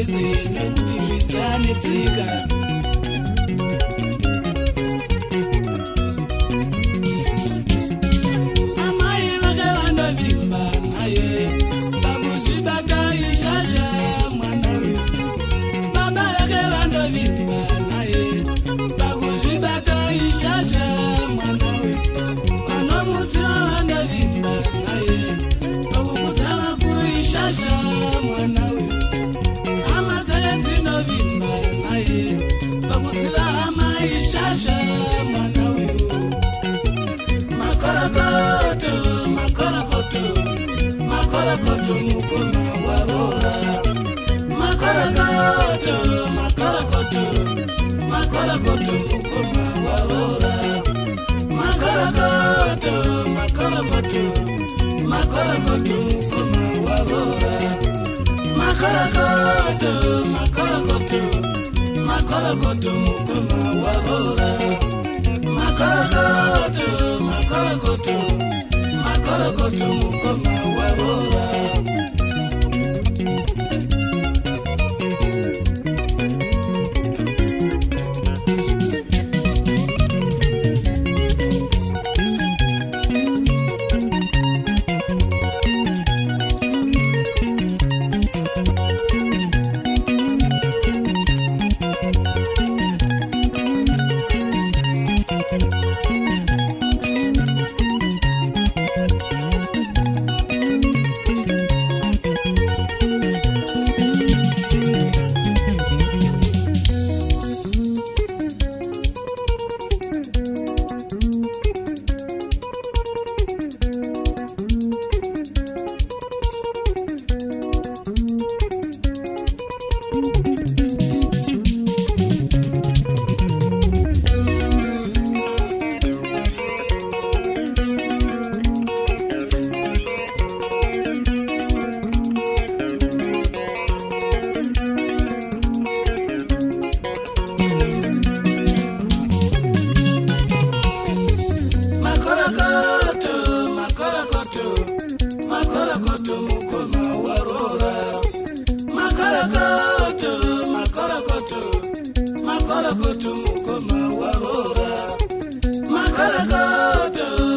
kwese nekuti lisanetsika shasha mwanawe makorokoto makorokoto. Makorokoto mukoma warora makorokoto makorokoto. Makorokoto mukoma warora makorokoto makorokoto. Makorokoto mukoma warora makorokoto makorokoto. Makorokoto mukoma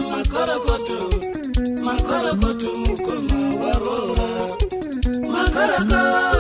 Makarakotu, Makarakotu, Mukoma Warora, Makarakotu.